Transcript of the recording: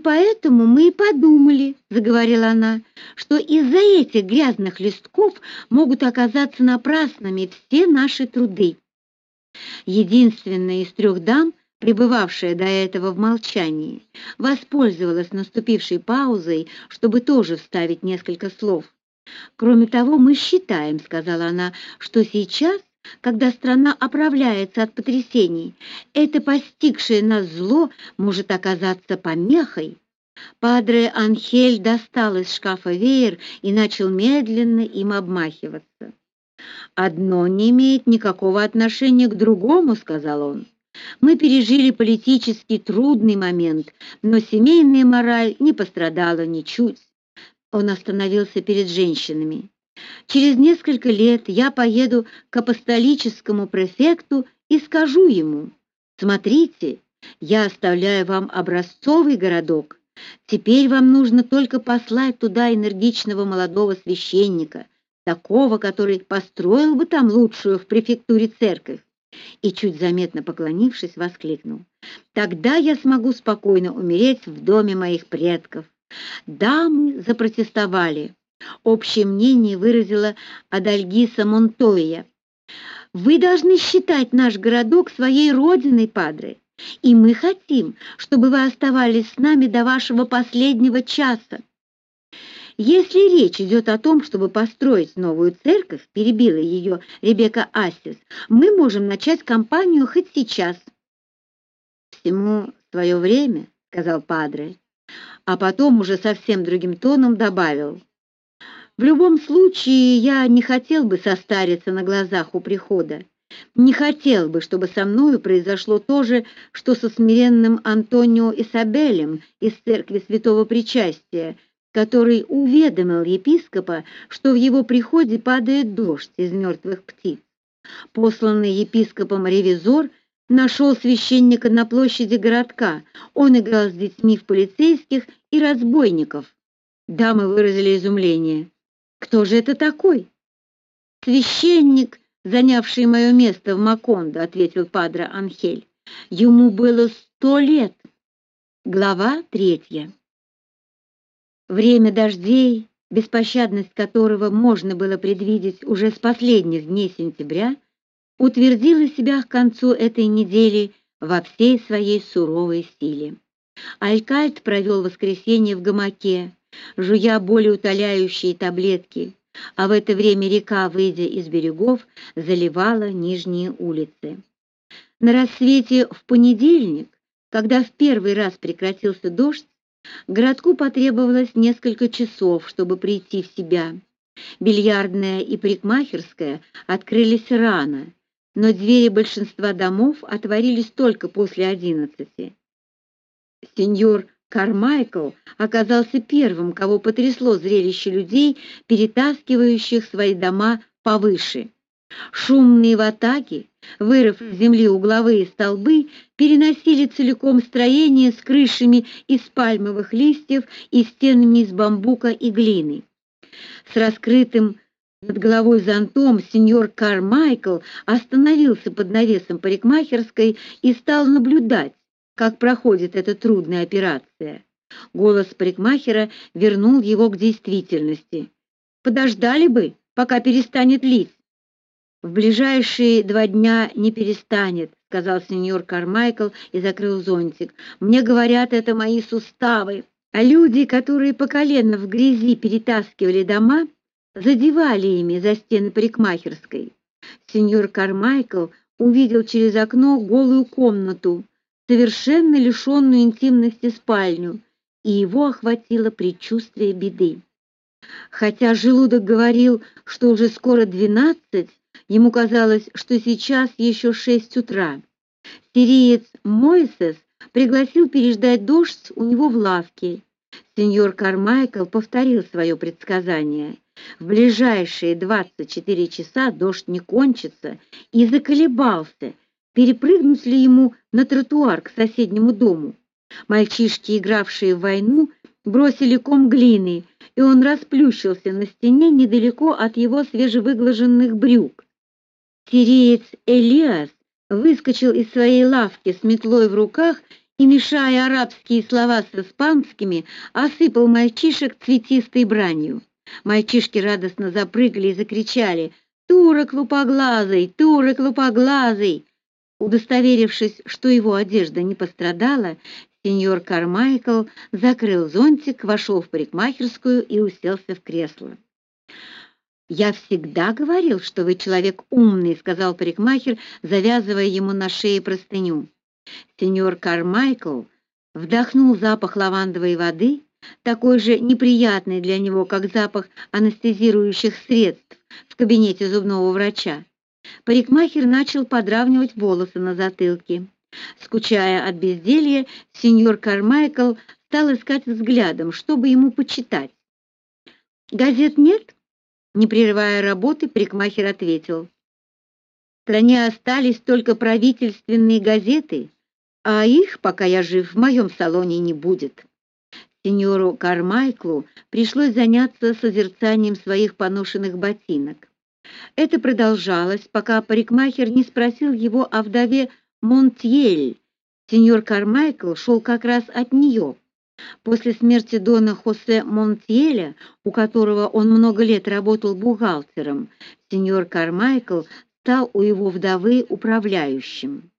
поэтому мы и подумали, заговорила она, что из-за этих грязных листков могут оказаться напрасными все наши труды. Единственная из трех дам, пребывавшая до этого в молчании, воспользовалась наступившей паузой, чтобы тоже вставить несколько слов. Кроме того, мы считаем, сказала она, что сейчас когда страна оправляется от потрясений, это постигшее нас зло может оказаться помехой. Падре Анхель достал из шкафа веер и начал медленно им обмахиваться. Одно не имеет никакого отношения к другому, сказал он. Мы пережили политически трудный момент, но семейная мораль не пострадала ничуть. Он остановился перед женщинами. Через несколько лет я поеду к апостолическому префекту и скажу ему: "Смотрите, я оставляю вам образцовый городок. Теперь вам нужно только послать туда энергичного молодого священника, такого, который построил бы там лучшую в префектуре церковь". И чуть заметно поклонившись, воскликнул: "Тогда я смогу спокойно умереть в доме моих предков". Дамы запротестовали. Общее мнение выразила Адальгиса Монтойя. Вы должны считать наш городок своей родиной, падре, и мы хотим, чтобы вы оставались с нами до вашего последнего часа. Если речь идет о том, чтобы построить новую церковь, перебила ее Ребекка Ассис, мы можем начать кампанию хоть сейчас. Всему свое время, сказал падре, а потом уже совсем другим тоном добавил: в любом случае, я не хотел бы состариться на глазах у прихода. Не хотел бы, чтобы со мною произошло то же, что со смиренным Антонио Исабелем из церкви Святого Причастия, который уведомил епископа, что в его приходе падает дождь из мертвых птиц. Посланный епископом ревизор нашел священника на площади городка. Он играл с детьми в полицейских и разбойников. Дамы выразили изумление. Кто же это такой? Священник, занявший мое место в Макондо, ответил падре Анхель. Ему было сто лет. Глава третья. Время дождей, беспощадность которого можно было предвидеть уже с последних дней сентября, утвердила себя к концу этой недели во всей своей суровой силе. Алькальд провел воскресенье в гамаке, жуя болеутоляющие таблетки, а в это время река, выйдя из берегов, заливала нижние улицы. На рассвете в понедельник, когда в первый раз прекратился дождь, городку потребовалось несколько часов, чтобы прийти в себя. Бильярдная и парикмахерская открылись рано, но двери большинства домов отворились только после одиннадцати. Сеньор Кармайкл оказался первым, кого потрясло зрелище людей, перетаскивающих свои дома повыше. Шумные ватаги, вырыв из земли угловые столбы, переносили целиком строение с крышами из пальмовых листьев и стенами из бамбука и глины. С раскрытым над головой зонтом сеньор Кармайкл остановился под навесом парикмахерской и стал наблюдать, как проходит эта трудная операция. Голос парикмахера вернул его к действительности. Подождали бы, пока перестанет лить. В ближайшие два дня не перестанет, сказал сеньор Кармайкл и закрыл зонтик. Мне говорят, это мои суставы. А люди, которые по колено в грязи перетаскивали дома, задевали ими за стены парикмахерской. Сеньор Кармайкл увидел через окно голую комнату, совершенно лишенную интимности спальню, и его охватило предчувствие беды. Хотя желудок говорил, что уже скоро двенадцать, ему казалось, что сейчас еще шесть утра. Сириец Мойсес пригласил переждать дождь у него в лавке. Сеньор Кармайкл повторил свое предсказание. В ближайшие двадцать четыре часа дождь не кончится, и заколебался, перепрыгнуть ли ему на тротуар к соседнему дому. Мальчишки, игравшие в войну, бросили ком глины, и он расплющился на стене недалеко от его свежевыглаженных брюк. Сириец Элиас выскочил из своей лавки с метлой в руках и, мешая арабские слова с испанскими, осыпал мальчишек цветистой бранью. Мальчишки радостно запрыгали и закричали «Турок лупоглазый! Турок лупоглазый!» Удостоверившись, что его одежда не пострадала, сеньор Кармайкл закрыл зонтик, вошел в парикмахерскую и уселся в кресло. «Я всегда говорил, что вы человек умный», — сказал парикмахер, завязывая ему на шее простыню. Сеньор Кармайкл вдохнул запах лавандовой воды, такой же неприятный для него, как запах анестезирующих средств в кабинете зубного врача. Парикмахер начал подравнивать волосы на затылке. Скучая от безделья, сеньор Кармайкл стал искать взглядом, чтобы ему почитать. «Газет нет?» Не прерывая работы, парикмахер ответил. В стране остались только правительственные газеты, а их, пока я жив, в моем салоне не будет. Сеньору Кармайклу пришлось заняться созерцанием своих поношенных ботинок. Это продолжалось, пока парикмахер не спросил его о вдове Монтьель. Сеньор Кармайкл шел как раз от нее. После смерти дона Хосе Монтьеля, у которого он много лет работал бухгалтером, сеньор Кармайкл стал у его вдовы управляющим.